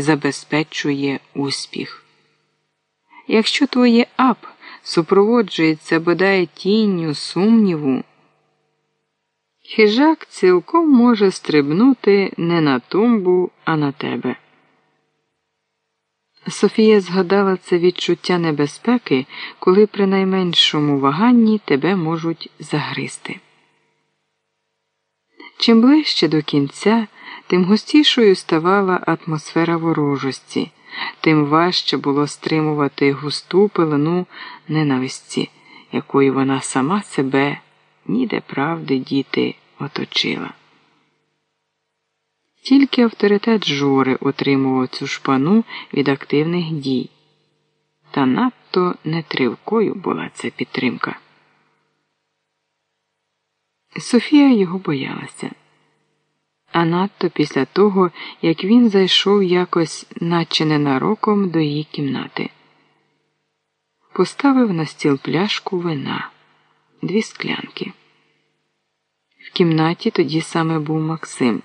забезпечує успіх. Якщо твоє ап супроводжується бодай тінню сумніву, хижак цілком може стрибнути не на тумбу, а на тебе. Софія згадала це відчуття небезпеки, коли при найменшому ваганні тебе можуть загризти. Чим ближче до кінця, тим густішою ставала атмосфера ворожості, тим важче було стримувати густу пилину ненависті, якою вона сама себе ніде правди діти оточила. Тільки авторитет Жори утримував цю шпану від активних дій, та надто нетривкою була ця підтримка. Софія його боялася, а надто після того, як він зайшов якось, наче ненароком, до її кімнати, поставив на стіл пляшку вина, дві склянки. В кімнаті тоді саме був Максим.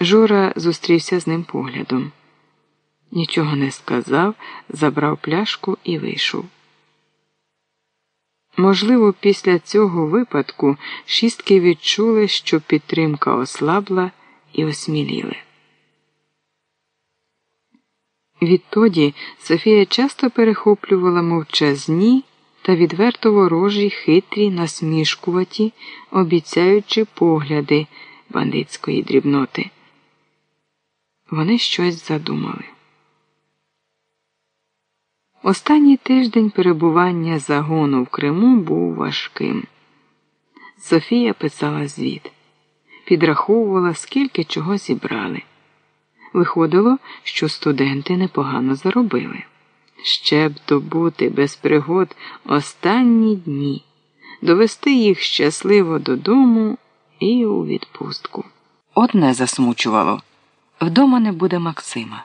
Жора зустрівся з ним поглядом. Нічого не сказав, забрав пляшку і вийшов. Можливо, після цього випадку шістки відчули, що підтримка ослабла і осміліли. Відтоді Софія часто перехоплювала мовчазні та відверто ворожі, хитрі, насмішкуваті, обіцяючи погляди бандитської дрібноти. Вони щось задумали. Останній тиждень перебування загону в Криму був важким. Софія писала звіт, підраховувала, скільки чого зібрали. Виходило, що студенти непогано заробили. Ще б добути без пригод останні дні, довести їх щасливо додому і у відпустку. Одне засмучувало вдома не буде Максима.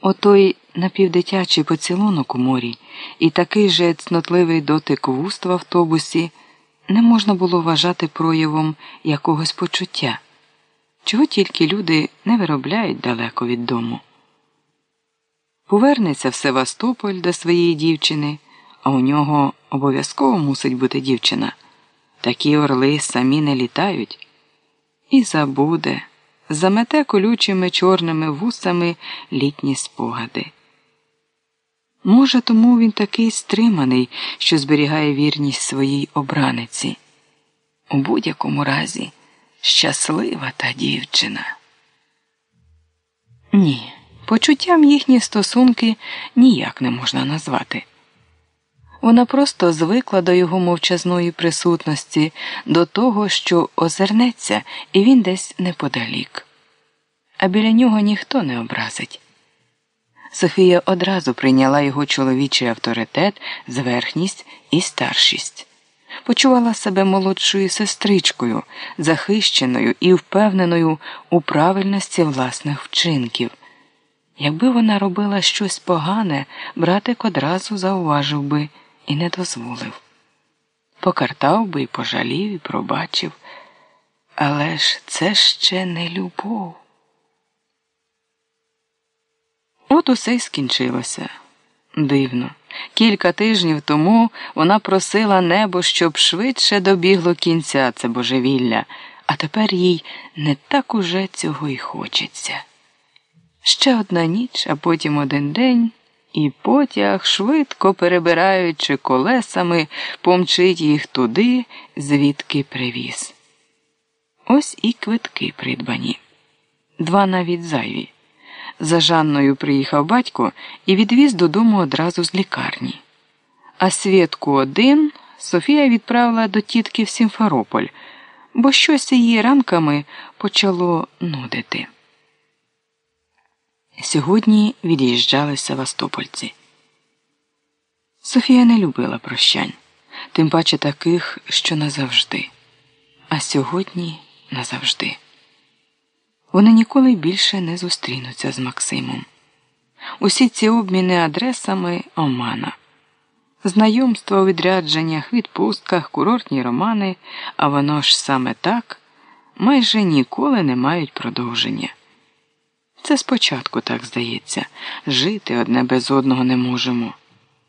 Отой напівдитячий поцілунок у морі і такий же цнотливий дотик вуст в автобусі не можна було вважати проявом якогось почуття, чого тільки люди не виробляють далеко від дому. Повернеться в Севастополь до своєї дівчини, а у нього обов'язково мусить бути дівчина. Такі орли самі не літають і забуде замете колючими чорними вусами літні спогади. Може, тому він такий стриманий, що зберігає вірність своїй обраниці. У будь-якому разі щаслива та дівчина. Ні, почуттям їхні стосунки ніяк не можна назвати. Вона просто звикла до його мовчазної присутності, до того, що озирнеться, і він десь неподалік. А біля нього ніхто не образить. Софія одразу прийняла його чоловічий авторитет, зверхність і старшість, почувала себе молодшою сестричкою, захищеною і впевненою у правильності власних вчинків. Якби вона робила щось погане, братик одразу зауважив би і не дозволив. Покартав би і пожалів, і пробачив. Але ж це ще не любов. От усе й скінчилося. Дивно. Кілька тижнів тому вона просила небо, щоб швидше добігло кінця це божевілля, а тепер їй не так уже цього й хочеться. Ще одна ніч, а потім один день і потяг, швидко перебираючи колесами, помчить їх туди, звідки привіз. Ось і квитки придбані. Два навіть зайві. За Жанною приїхав батько і відвіз додому одразу з лікарні. А свідку один Софія відправила до тітки в Сімферополь, бо щось її ранками почало нудити. Сьогодні від'їжджали Севастопольці. Софія не любила прощань, тим паче таких, що назавжди, а сьогодні назавжди. Вони ніколи більше не зустрінуться з Максимом. Усі ці обміни адресами омана, знайомства у відрядженнях, відпустках, курортні романи, а воно ж саме так майже ніколи не мають продовження. Це спочатку так здається. Жити одне без одного не можемо.